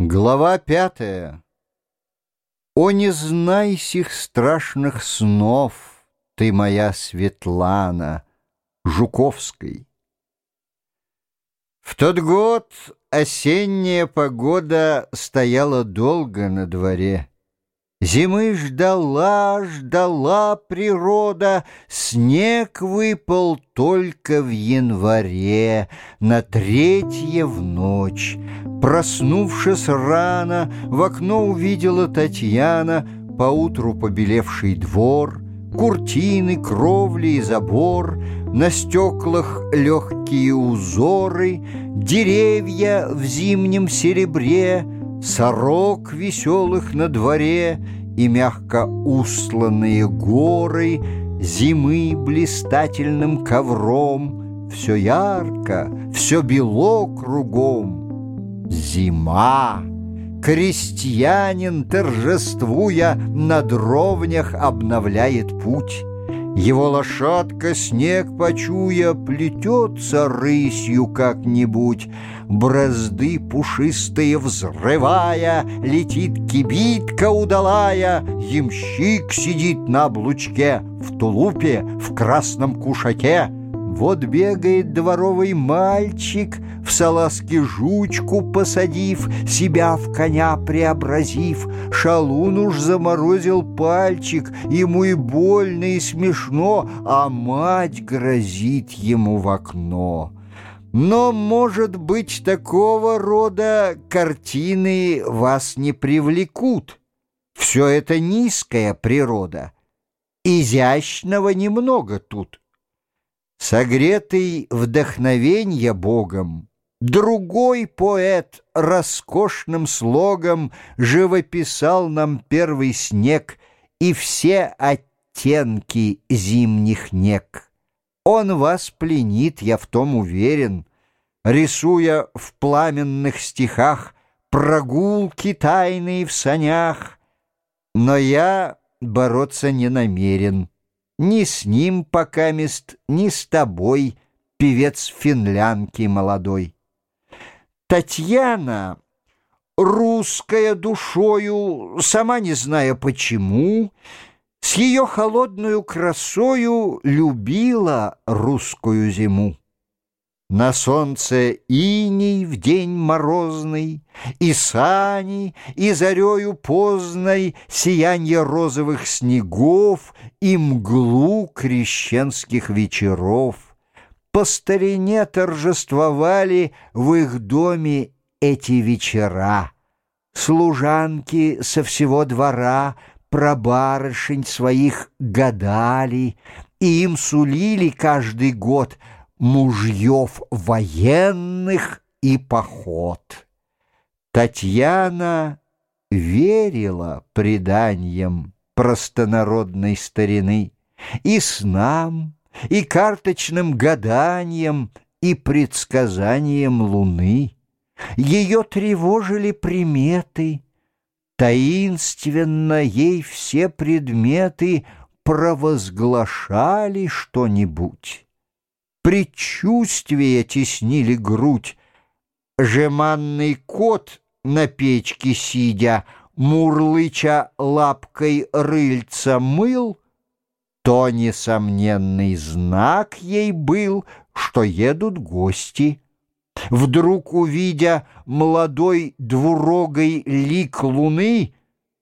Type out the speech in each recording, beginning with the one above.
Глава пятая. О, не знай сих страшных снов, Ты моя Светлана, Жуковской. В тот год осенняя погода Стояла долго на дворе. Зимы ждала, ждала природа, Снег выпал только в январе, На третье в ночь. Проснувшись рано, В окно увидела Татьяна Поутру побелевший двор, Куртины, кровли и забор, На стеклах легкие узоры, Деревья в зимнем серебре — Сорок веселых на дворе И мягко устланные горы Зимы блистательным ковром. Все ярко, все бело кругом. Зима! Крестьянин, торжествуя, На дровнях обновляет путь его лошадка, снег почуя, Плетется рысью как-нибудь. Бразды пушистые взрывая, Летит кибитка удалая, Ямщик сидит на облучке, В тулупе, в красном кушаке. Вот бегает дворовый мальчик, В салазке жучку посадив, Себя в коня преобразив. Шалун уж заморозил пальчик, Ему и больно, и смешно, А мать грозит ему в окно. Но, может быть, такого рода картины вас не привлекут. Все это низкая природа. Изящного немного тут. Согретый вдохновенья Богом, Другой поэт роскошным слогом Живописал нам первый снег И все оттенки зимних нег. Он вас пленит, я в том уверен, Рисуя в пламенных стихах Прогулки тайные в санях. Но я бороться не намерен. Ни с ним покамест, ни с тобой, Певец финлянки молодой. Татьяна, русская душою, Сама не зная почему, С ее холодную красою Любила русскую зиму. На солнце иней в день морозный, И сани, и зарею поздной Сиянье розовых снегов И мглу крещенских вечеров. По старине торжествовали В их доме эти вечера. Служанки со всего двора Про барышень своих гадали, И им сулили каждый год — мужьев военных и поход. Татьяна верила преданиям простонародной старины и снам, и карточным гаданиям, и предсказаниям луны. Ее тревожили приметы, таинственно ей все предметы провозглашали что-нибудь предчувствия теснили грудь. Жеманный кот на печке сидя, Мурлыча лапкой рыльца мыл, То несомненный знак ей был, Что едут гости. Вдруг увидя молодой двурогой лик луны,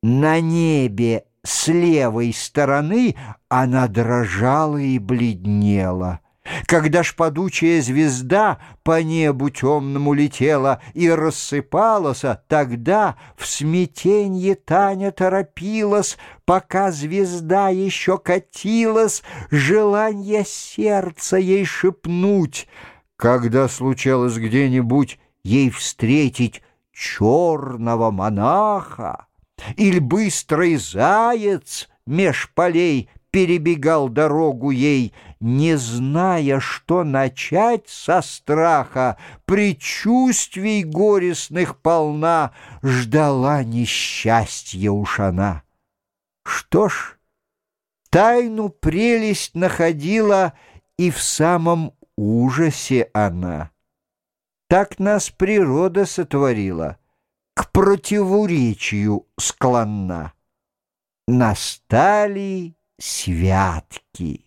На небе с левой стороны Она дрожала и бледнела — когда ж падучая звезда по небу темному летела и рассыпалась, тогда в смятенье Таня торопилась, пока звезда еще катилась, желание сердца ей шепнуть. Когда случалось где-нибудь ей встретить черного монаха или быстрый заяц меж полей перебегал дорогу ей, не зная, что начать со страха, предчувствий горестных полна, ждала несчастья уж она. Что ж, тайну прелесть находила, и в самом ужасе она. Так нас природа сотворила. к противоречию склонна. Настали святки,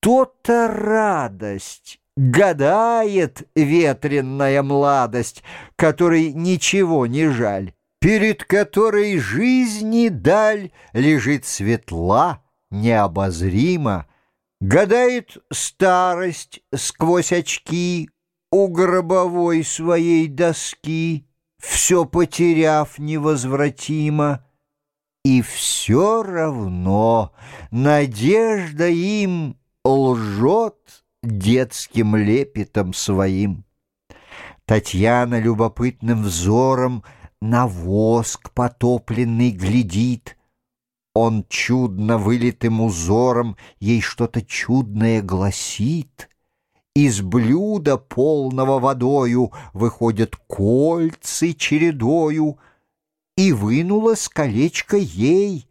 то-то радость, гадает ветренная младость, которой ничего не жаль, перед которой жизни даль лежит светла, необозрима, гадает старость сквозь очки у гробовой своей доски, все потеряв невозвратимо, и все равно надежда им лжет детским лепетом своим. Татьяна любопытным взором на воск потопленный глядит. Он чудно вылитым узором ей что-то чудное гласит. Из блюда, полного водою, выходят кольцы чередою, и вынула с колечко ей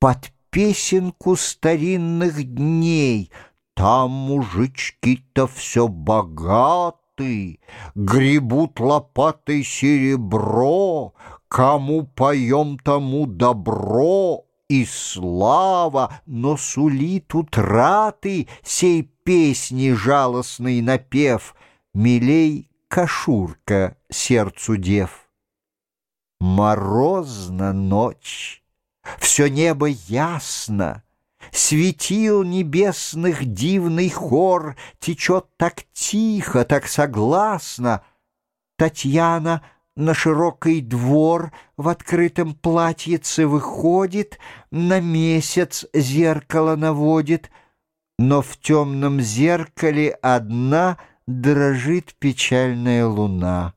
под песенку старинных дней. Там мужички-то все богаты, гребут лопатой серебро, кому поем, тому добро и слава, но сулит утраты сей песни жалостный напев, милей кашурка сердцу дев. Морозна ночь, все небо ясно, Светил небесных дивный хор Течет так тихо, так согласно. Татьяна — на широкий двор в открытом платьице выходит, на месяц зеркало наводит, но в темном зеркале одна дрожит печальная луна.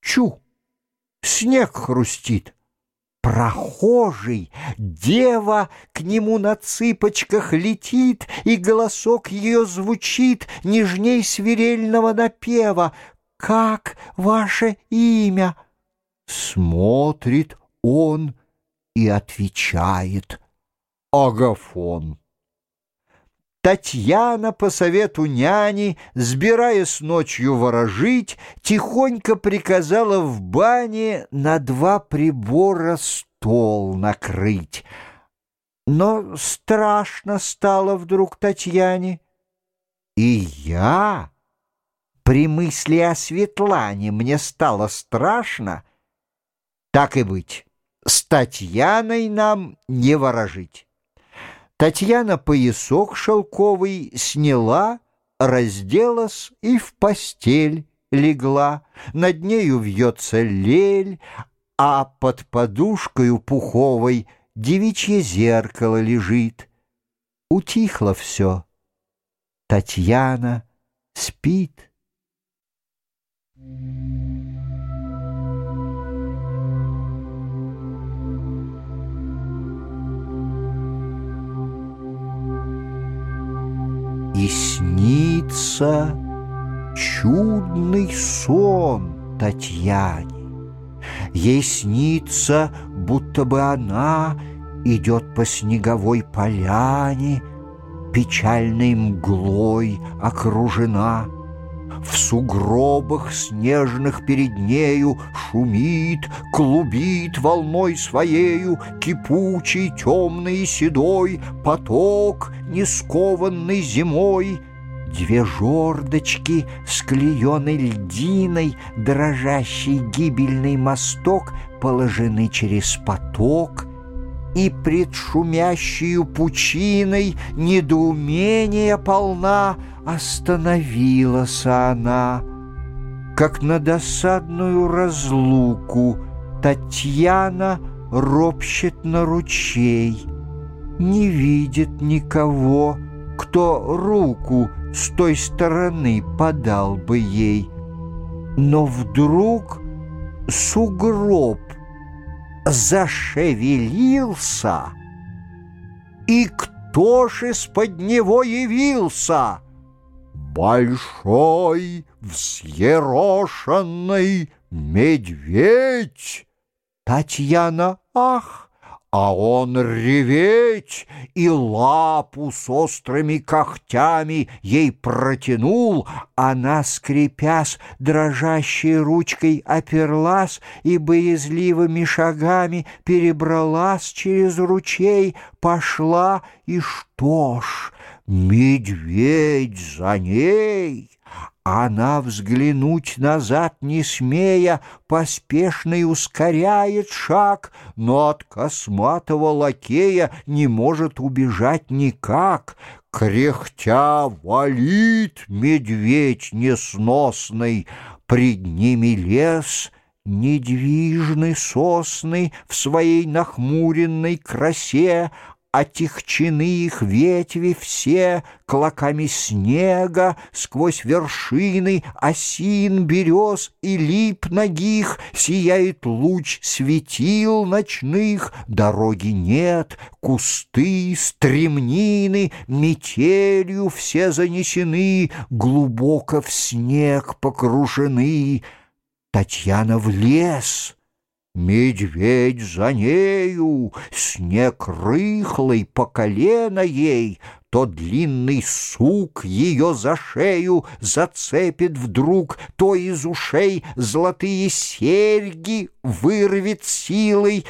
Чу! Снег хрустит. Прохожий, дева к нему на цыпочках летит, И голосок ее звучит нежней свирельного напева — как ваше имя?» Смотрит он и отвечает «Агафон». Татьяна по совету няни, сбираясь ночью ворожить, тихонько приказала в бане на два прибора стол накрыть. Но страшно стало вдруг Татьяне. И я при мысли о Светлане мне стало страшно. Так и быть, с Татьяной нам не ворожить. Татьяна поясок шелковый сняла, разделась и в постель легла. Над нею вьется лель, а под подушкою пуховой девичье зеркало лежит. Утихло все. Татьяна спит. И снится чудный сон Татьяне. Ей снится, будто бы она идет по снеговой поляне, печальной мглой окружена — в сугробах снежных перед нею Шумит, клубит волной своею Кипучий, темный и седой Поток, не скованный зимой — Две жердочки с льдиной, Дрожащий гибельный мосток Положены через поток, И пред шумящей пучиной Недоумение полна — Остановилась она, как на досадную разлуку Татьяна ропщет на ручей, Не видит никого, кто руку с той стороны подал бы ей. Но вдруг сугроб зашевелился, и кто ж из-под него явился? большой, взъерошенный медведь. Татьяна, ах, а он реветь и лапу с острыми когтями ей протянул, она, скрипясь, дрожащей ручкой оперлась и боязливыми шагами перебралась через ручей, пошла, и что ж, медведь за ней. Она, взглянуть назад не смея, Поспешно и ускоряет шаг, Но от косматого лакея Не может убежать никак. Кряхтя валит медведь несносный, Пред ними лес — недвижны сосны в своей нахмуренной красе, Отягчены их ветви все клоками снега Сквозь вершины осин, берез и лип ногих Сияет луч светил ночных, Дороги нет, кусты, стремнины Метелью все занесены, Глубоко в снег погружены. Татьяна в лес — Медведь за нею, снег рыхлый по колено ей, То длинный сук ее за шею Зацепит вдруг, то из ушей Золотые серьги вырвет силой,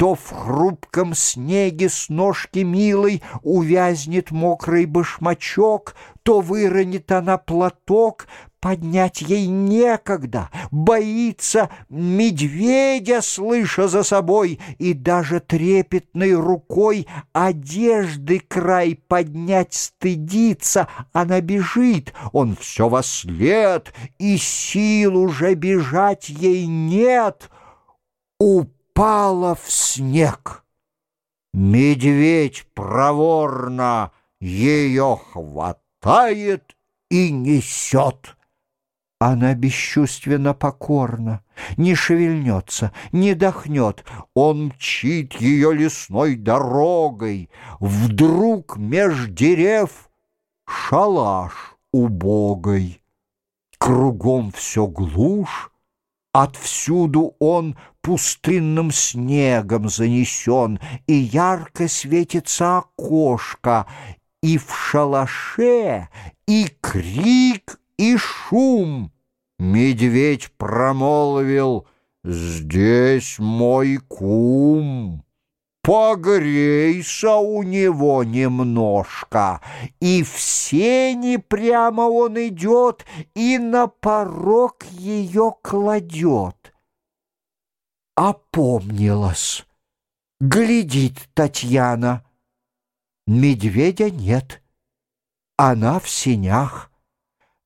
То в хрупком снеге с ножки милой Увязнет мокрый башмачок, То выронит она платок, Поднять ей некогда, боится медведя, слыша за собой, и даже трепетной рукой одежды край поднять стыдится. Она бежит, он все во след, и сил уже бежать ей нет. Упала в снег. Медведь проворно ее хватает и несет. Она бесчувственно покорна, не шевельнется, не дохнет. Он мчит ее лесной дорогой. Вдруг меж дерев шалаш убогой. Кругом все глушь, Отвсюду он пустынным снегом занесен, И ярко светится окошко, И в шалаше, и крик, и шум. Медведь промолвил «Здесь мой кум». Погрейся у него немножко, и в сени прямо он идет и на порог ее кладет. Опомнилась, глядит Татьяна. Медведя нет, она в сенях.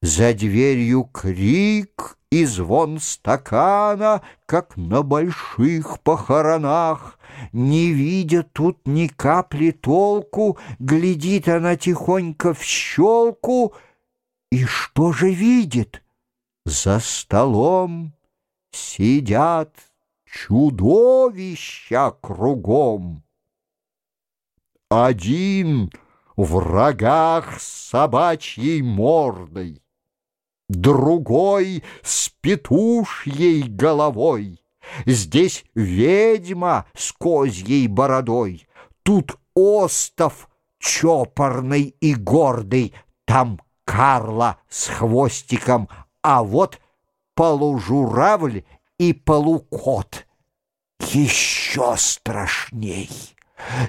За дверью крик и звон стакана, Как на больших похоронах. Не видя тут ни капли толку, Глядит она тихонько в щелку, И что же видит? За столом сидят чудовища кругом. Один в рогах с собачьей мордой, другой с петушьей головой. Здесь ведьма с козьей бородой, тут остов чопорный и гордый, там Карла с хвостиком, а вот полужуравль и полукот. Еще страшней.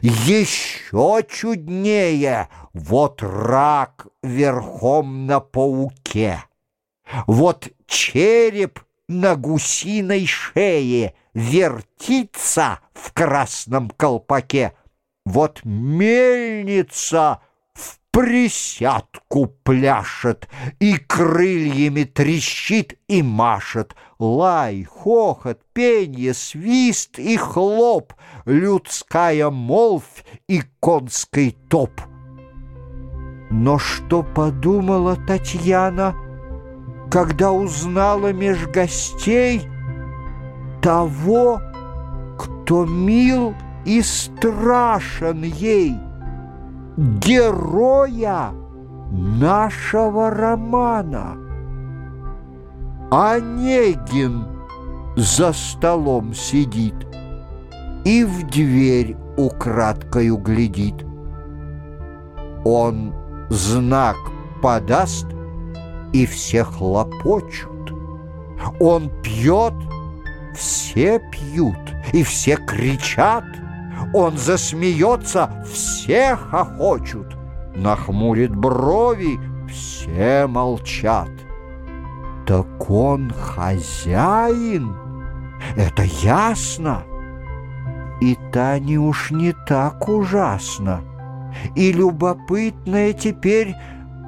Еще чуднее вот рак верхом на пауке. Вот череп на гусиной шее вертится в красном колпаке. Вот мельница в присядку пляшет и крыльями трещит и машет. Лай, хохот, пенье, свист и хлоп, людская молвь и конский топ. Но что подумала Татьяна — когда узнала меж гостей того, кто мил и страшен ей, героя нашего романа. Онегин за столом сидит и в дверь украдкою глядит. Он знак подаст, и все хлопочут. Он пьет, все пьют, и все кричат. Он засмеется, все хохочут. Нахмурит брови, все молчат. Так он хозяин, это ясно. И Тане уж не так ужасно. И любопытная теперь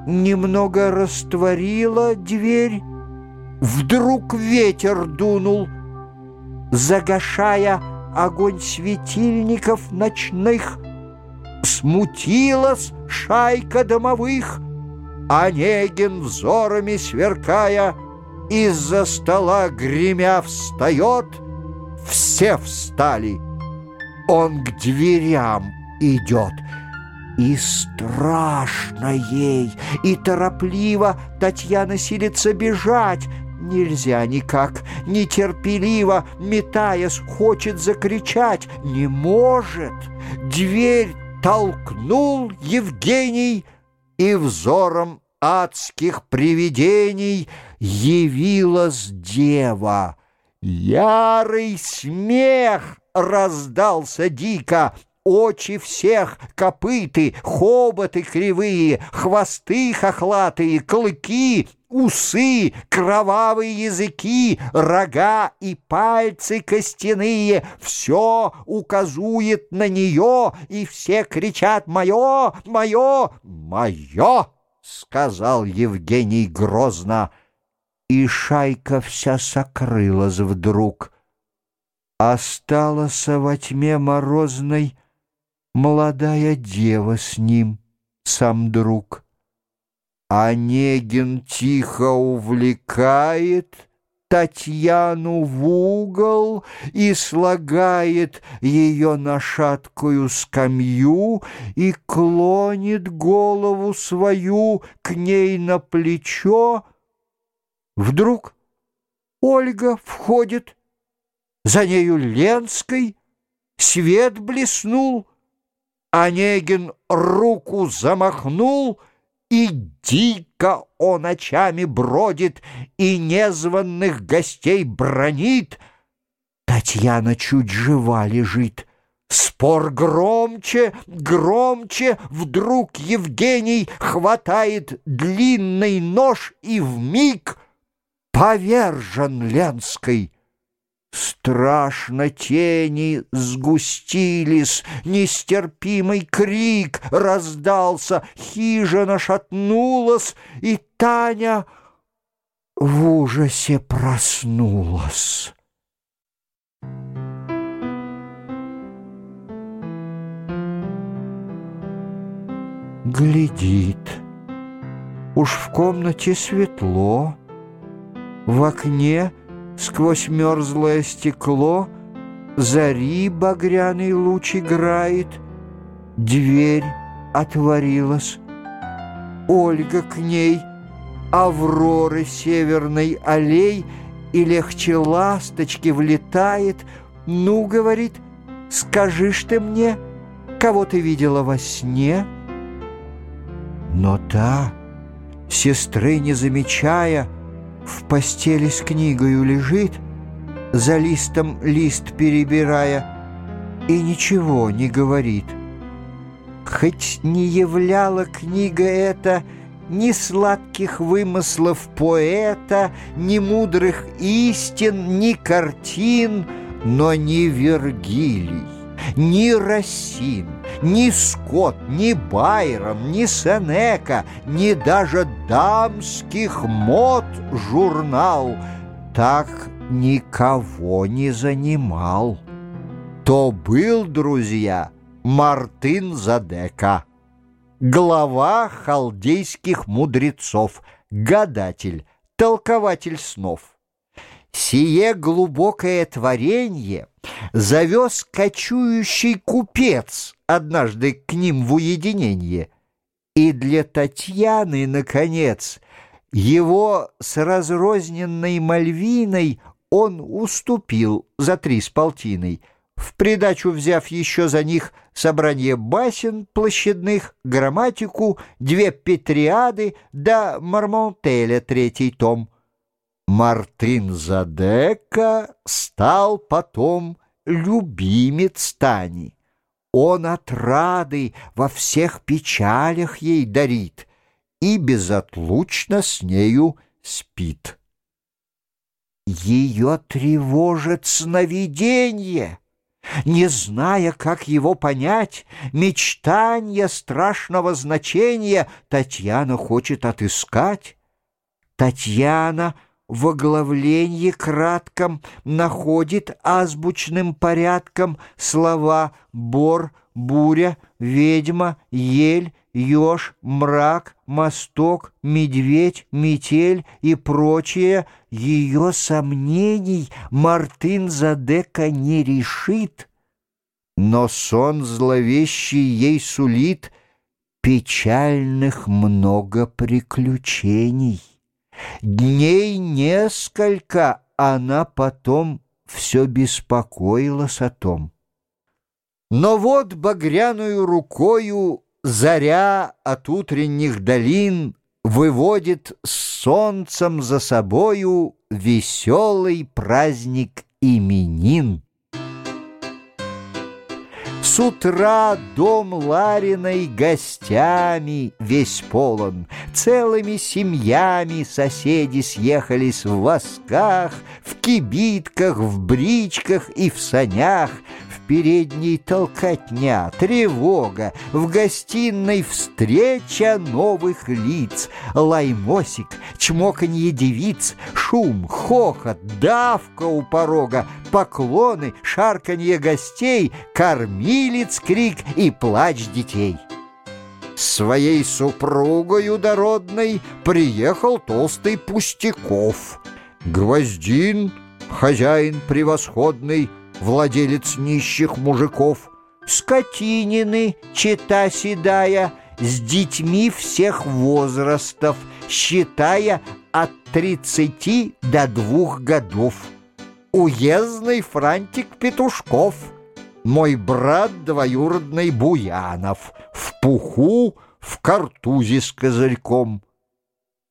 немного растворила дверь. Вдруг ветер дунул, загашая огонь светильников ночных. Смутилась шайка домовых, Онегин взорами сверкая, Из-за стола гремя встает, Все встали. Он к дверям идет — и страшно ей, и торопливо Татьяна силится бежать. Нельзя никак, нетерпеливо, метаясь, хочет закричать. Не может. Дверь толкнул Евгений, и взором адских привидений явилась дева. Ярый смех раздался дико, очи всех, копыты, хоботы кривые, хвосты хохлатые, клыки, усы, кровавые языки, рога и пальцы костяные, все указует на нее, и все кричат «Мое! Мое! Мое!» — сказал Евгений грозно, и шайка вся сокрылась вдруг. Осталась во тьме морозной молодая дева с ним, сам друг. Онегин тихо увлекает Татьяну в угол и слагает ее на шаткую скамью и клонит голову свою к ней на плечо. Вдруг Ольга входит, за нею Ленской, свет блеснул — Онегин руку замахнул, и дико он ночами бродит, и незваных гостей бронит. Татьяна чуть жива лежит. Спор громче, громче, вдруг Евгений хватает длинный нож и вмиг повержен Ленской. Страшно тени сгустились, нестерпимый крик раздался, хижина шатнулась, и Таня в ужасе проснулась. Глядит, уж в комнате светло, в окне — Сквозь мерзлое стекло Зари багряный луч играет, Дверь отворилась. Ольга к ней, Авроры северной аллей И легче ласточки влетает. Ну, говорит, скажи ты мне, Кого ты видела во сне? Но та, сестры не замечая, в постели с книгою лежит, за листом лист перебирая, и ничего не говорит. Хоть не являла книга эта ни сладких вымыслов поэта, ни мудрых истин, ни картин, но не Вергилий, ни Рассин, ни Скотт, ни Байрон, ни Сенека, ни даже дамских мод журнал так никого не занимал. То был, друзья, Мартын Задека, глава халдейских мудрецов, гадатель, толкователь снов. Сие глубокое творенье завез кочующий купец однажды к ним в уединение. И для Татьяны, наконец, его с разрозненной Мальвиной он уступил за три с полтиной. в придачу взяв еще за них собрание басен площадных, грамматику, две петриады да Мармонтеля третий том. Мартын Задека стал потом любимец Тани. Он отрады во всех печалях ей дарит и безотлучно с нею спит. Ее тревожит сновиденье. Не зная, как его понять, мечтания страшного значения Татьяна хочет отыскать. Татьяна в оглавлении кратком находит азбучным порядком слова «бор», «буря», «ведьма», «ель», «еж», «мрак», «мосток», «медведь», «метель» и прочее, ее сомнений Мартын Задека не решит. Но сон зловещий ей сулит печальных много приключений. Дней несколько она потом все беспокоилась о том. Но вот багряную рукою заря от утренних долин Выводит с солнцем за собою Веселый праздник именин. С утра дом Лариной гостями весь полон, Целыми семьями соседи съехались в восках, В кибитках, в бричках и в санях, передней толкотня, тревога, в гостиной встреча новых лиц, лаймосик, чмоканье девиц, шум, хохот, давка у порога, поклоны, шарканье гостей, кормилец крик и плач детей. Своей супругою дородной приехал толстый Пустяков. Гвоздин, хозяин превосходный, владелец нищих мужиков, скотинины, чита седая, с детьми всех возрастов, считая от тридцати до двух годов. Уездный Франтик Петушков, мой брат двоюродный Буянов, в пуху, в картузе с козырьком.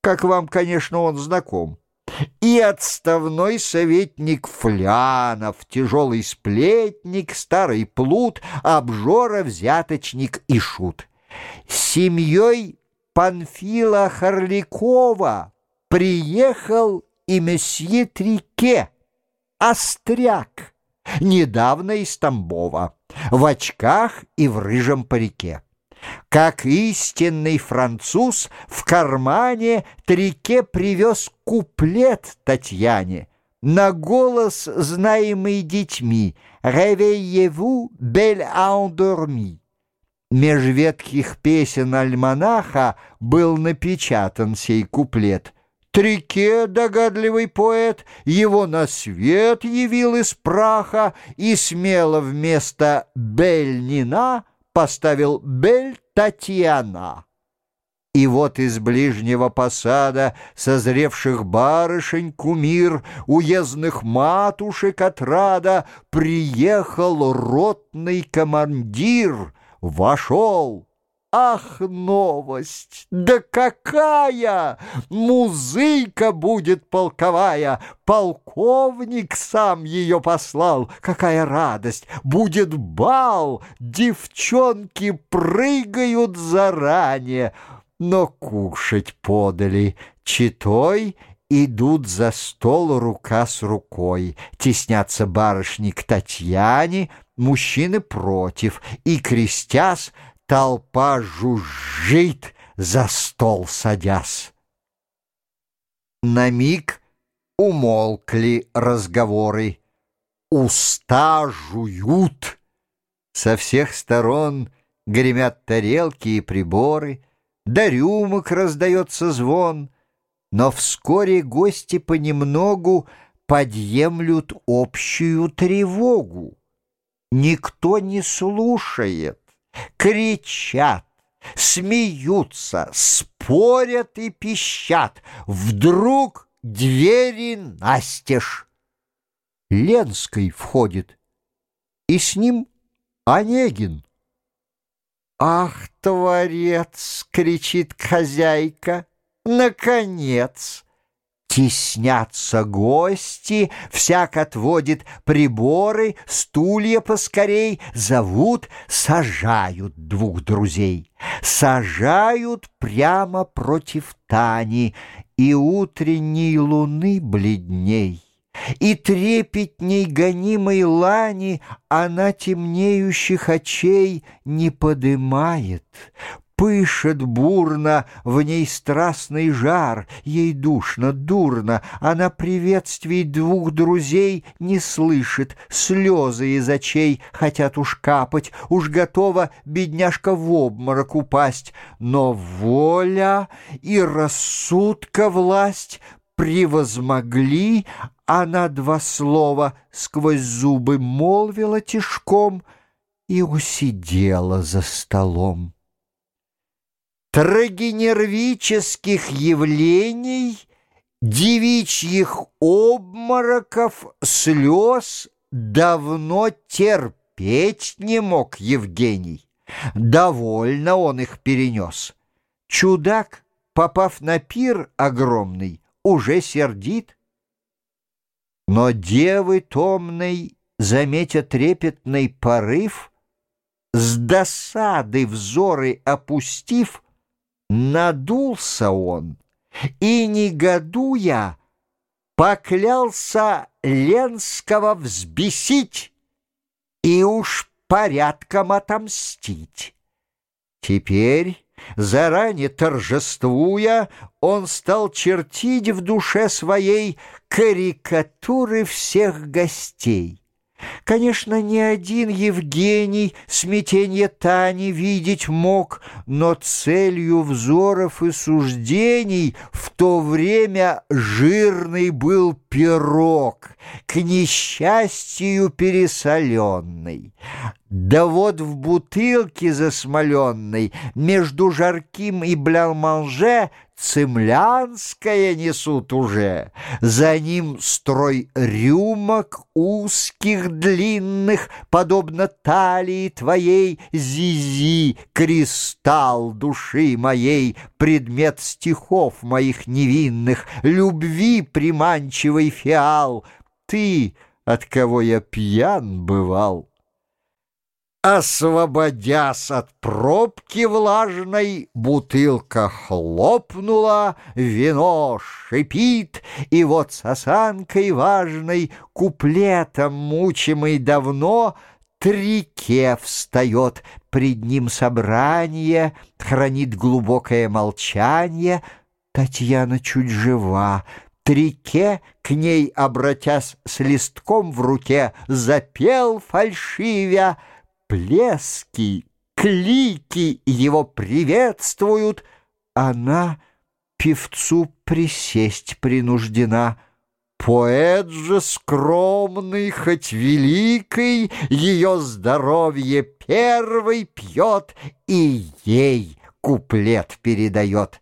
Как вам, конечно, он знаком и отставной советник Флянов, тяжелый сплетник, старый плут, обжора, взяточник и шут. С семьей Панфила Харлякова приехал и месье Трике, остряк, недавно из Тамбова, в очках и в рыжем парике. Как истинный француз в кармане Трике привез куплет Татьяне на голос, знаемый детьми «Réveillez-vous, belle endormie». Меж ветхих песен альманаха был напечатан сей куплет. Трике, догадливый поэт, его на свет явил из праха и смело вместо «Бель-Нина» поставил «Бель Татьяна». И вот из ближнего посада созревших барышень кумир, уездных матушек отрада, приехал ротный командир, вошел Ах, новость! Да какая! Музыка будет полковая! Полковник сам ее послал! Какая радость! Будет бал! Девчонки прыгают заранее! Но кушать подали. Читой идут за стол рука с рукой. Теснятся барышни к Татьяне, мужчины против, и, крестясь, Толпа жужжит, за стол садясь. На миг умолкли разговоры. Уста жуют. Со всех сторон гремят тарелки и приборы, До рюмок раздается звон, Но вскоре гости понемногу Подъемлют общую тревогу. Никто не слушает кричат, смеются, спорят и пищат. Вдруг двери настежь. Ленской входит. и с ним Онегин. «Ах, творец!» — кричит хозяйка. «Наконец!» Теснятся гости, всяк отводит приборы, стулья поскорей, зовут, сажают двух друзей. Сажают прямо против Тани, и утренней луны бледней. И трепетней гонимой лани Она темнеющих очей не подымает. Пышет бурно в ней страстный жар, Ей душно, дурно, Она приветствий двух друзей Не слышит, слезы из очей Хотят уж капать, уж готова Бедняжка в обморок упасть, Но воля и рассудка власть Превозмогли, она два слова Сквозь зубы молвила тишком И усидела за столом трагенервических явлений, девичьих обмороков, слез давно терпеть не мог Евгений. Довольно он их перенес. Чудак, попав на пир огромный, уже сердит. Но девы томной, заметя трепетный порыв, С досады взоры опустив, Надулся он и, негодуя, поклялся Ленского взбесить и уж порядком отомстить. Теперь, заранее торжествуя, он стал чертить в душе своей карикатуры всех гостей. Конечно, ни один Евгений смятенье Тани видеть мог, но целью взоров и суждений в то время жирный был пирог, к несчастью пересоленный. Да вот в бутылке засмоленной между жарким и блялманже цемлянское несут уже. За ним строй рюмок узких, длинных, подобно талии твоей, Зизи, кристалл души моей, предмет стихов моих невинных, любви приманчивый фиал, ты, от кого я пьян бывал. Освободясь от пробки влажной, бутылка хлопнула, вино шипит, и вот с осанкой важной, куплетом мучимый давно, Трике встает, пред ним собрание, хранит глубокое молчание. Татьяна чуть жива, Трике, к ней обратясь с листком в руке, запел фальшивя — Плески, клики его приветствуют. Она певцу присесть принуждена. Поэт же скромный, хоть великий, Ее здоровье первый пьет И ей куплет передает.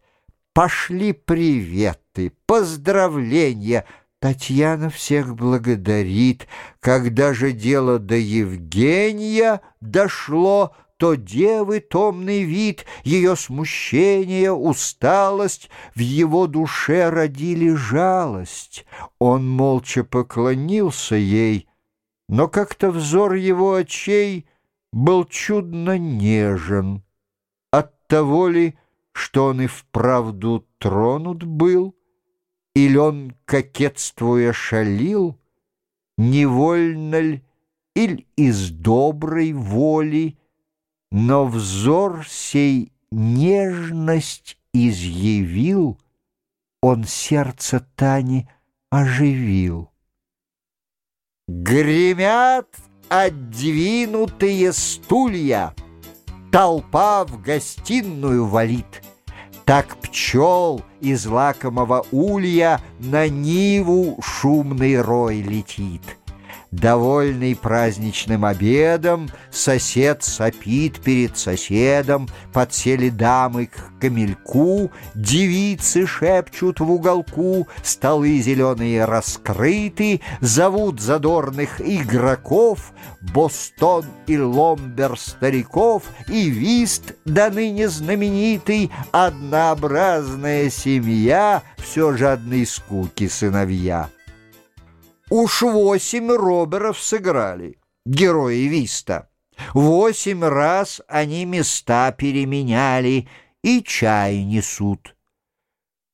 Пошли приветы, поздравления — Татьяна всех благодарит. Когда же дело до Евгения дошло, то девы томный вид, ее смущение, усталость в его душе родили жалость. Он молча поклонился ей, но как-то взор его очей был чудно нежен. От того ли, что он и вправду тронут был, или он, кокетствуя, шалил, Невольно ль, иль из доброй воли, Но взор сей нежность изъявил, Он сердце Тани оживил. Гремят отдвинутые стулья, Толпа в гостиную валит — так пчел из лакомого улья На ниву шумный рой летит. Довольный праздничным обедом, сосед сопит перед соседом, подсели дамы к камельку, девицы шепчут в уголку, столы зеленые раскрыты, зовут задорных игроков, Бостон и ломбер стариков, и вист до ныне знаменитый, однообразная семья, все жадной скуки сыновья. Уж восемь роберов сыграли, герои Виста. Восемь раз они места переменяли и чай несут.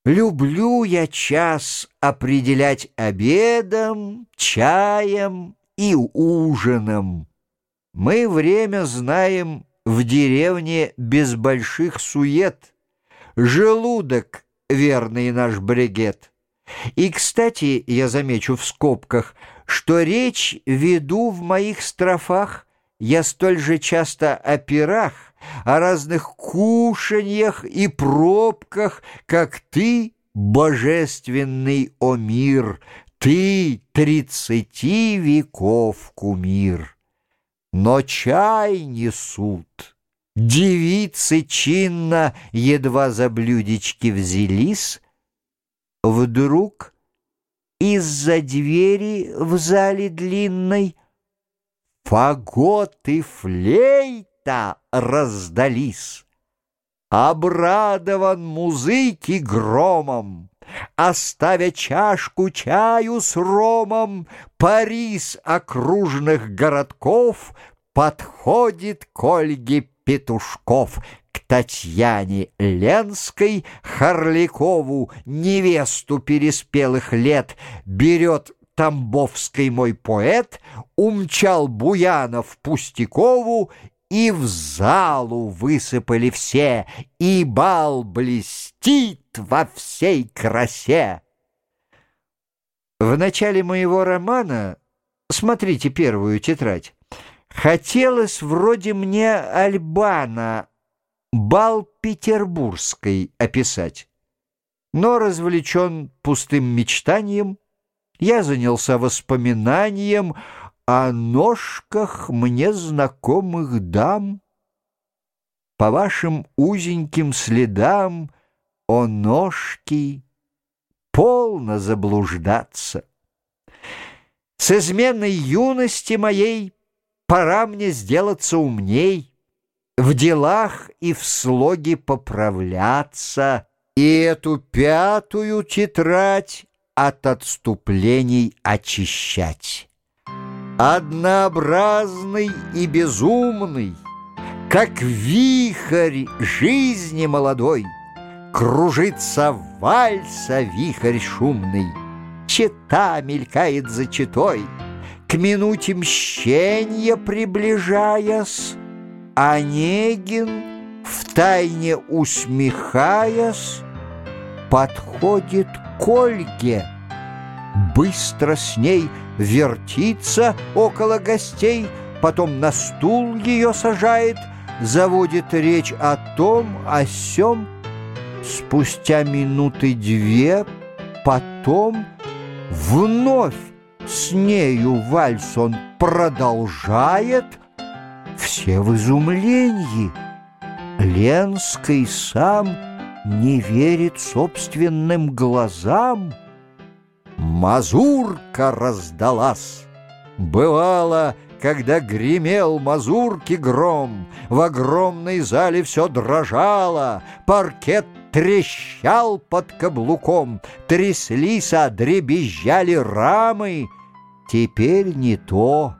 Люблю я час определять обедом, чаем и ужином. Мы время знаем в деревне без больших сует. Желудок — верный наш бригет. И, кстати, я замечу в скобках, что речь веду в моих строфах я столь же часто о пирах, о разных кушаньях и пробках, как ты, божественный о мир, ты тридцати веков кумир. Но чай несут. Девицы чинно едва за блюдечки взялись, Вдруг из-за двери в зале длинной Фагот и флейта раздались. Обрадован музыки громом, Оставя чашку чаю с ромом, Парис окружных городков Подходит к Ольге Петушков — Татьяне Ленской, Харликову, невесту переспелых лет, берет Тамбовский мой поэт, умчал Буянов Пустякову, и в залу высыпали все, и бал блестит во всей красе. В начале моего романа, смотрите первую тетрадь, хотелось вроде мне Альбана бал петербургской описать. Но развлечен пустым мечтанием, я занялся воспоминанием о ножках мне знакомых дам. По вашим узеньким следам, о ножки, полно заблуждаться. С изменной юности моей пора мне сделаться умней, в делах и в слоге поправляться, и эту пятую тетрадь от отступлений очищать. Однообразный и безумный, как вихрь жизни молодой, Кружится вальса вихрь шумный, Чета мелькает за четой, К минуте мщения приближаясь, Онегин, втайне усмехаясь, подходит к Ольге, быстро с ней вертится около гостей, потом на стул ее сажает, заводит речь о том, о сём. Спустя минуты две потом вновь с нею вальс он продолжает — все в изумлении. Ленский сам не верит собственным глазам. Мазурка раздалась. Бывало, когда гремел мазурки гром, В огромной зале все дрожало, Паркет трещал под каблуком, Тряслись, а рамы. Теперь не то.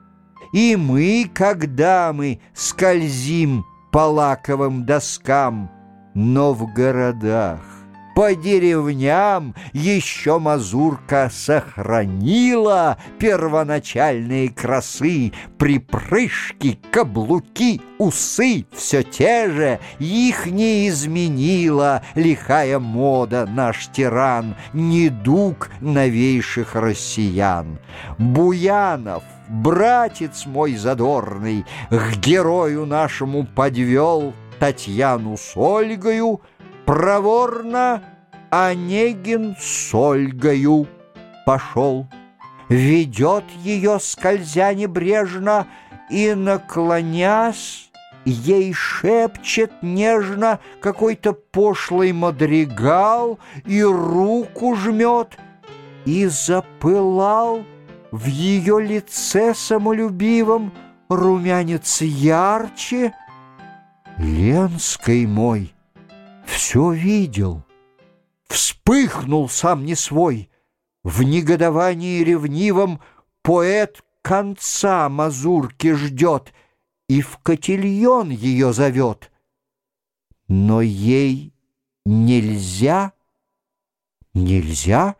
И мы, когда мы скользим по лаковым доскам, но в городах, по деревням еще мазурка сохранила первоначальные красы, припрыжки, каблуки, усы все те же, их не изменила лихая мода наш тиран, недуг новейших россиян. Буянов — братец мой задорный, К герою нашему подвел Татьяну с Ольгою, Проворно Онегин с Ольгою пошел. ведет ее, скользя небрежно, и, наклонясь, ей шепчет нежно какой-то пошлый мадригал и руку жмет, и запылал в ее лице самолюбивом румянец ярче. Ленской мой все видел, вспыхнул сам не свой, в негодовании ревнивом поэт конца мазурки ждет и в котельон ее зовет. Но ей нельзя, нельзя,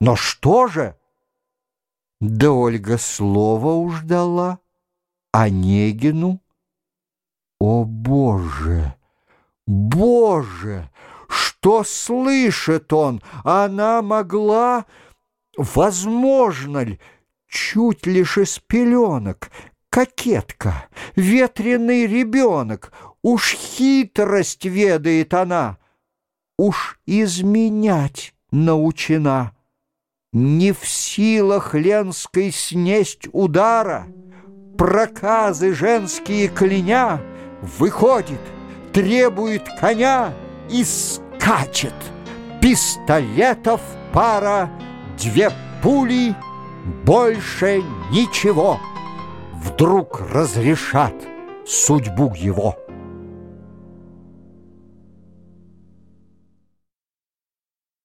но что же? Да Ольга слова уж дала Онегину. О, Боже! Боже! Что слышит он? Она могла... Возможно ли? Чуть лишь из пеленок. Кокетка, ветреный ребенок. Уж хитрость ведает она. Уж изменять научена. Не в силах Ленской снесть удара, Проказы женские кляня, Выходит, требует коня И скачет. Пистолетов пара, Две пули, больше ничего. Вдруг разрешат судьбу его.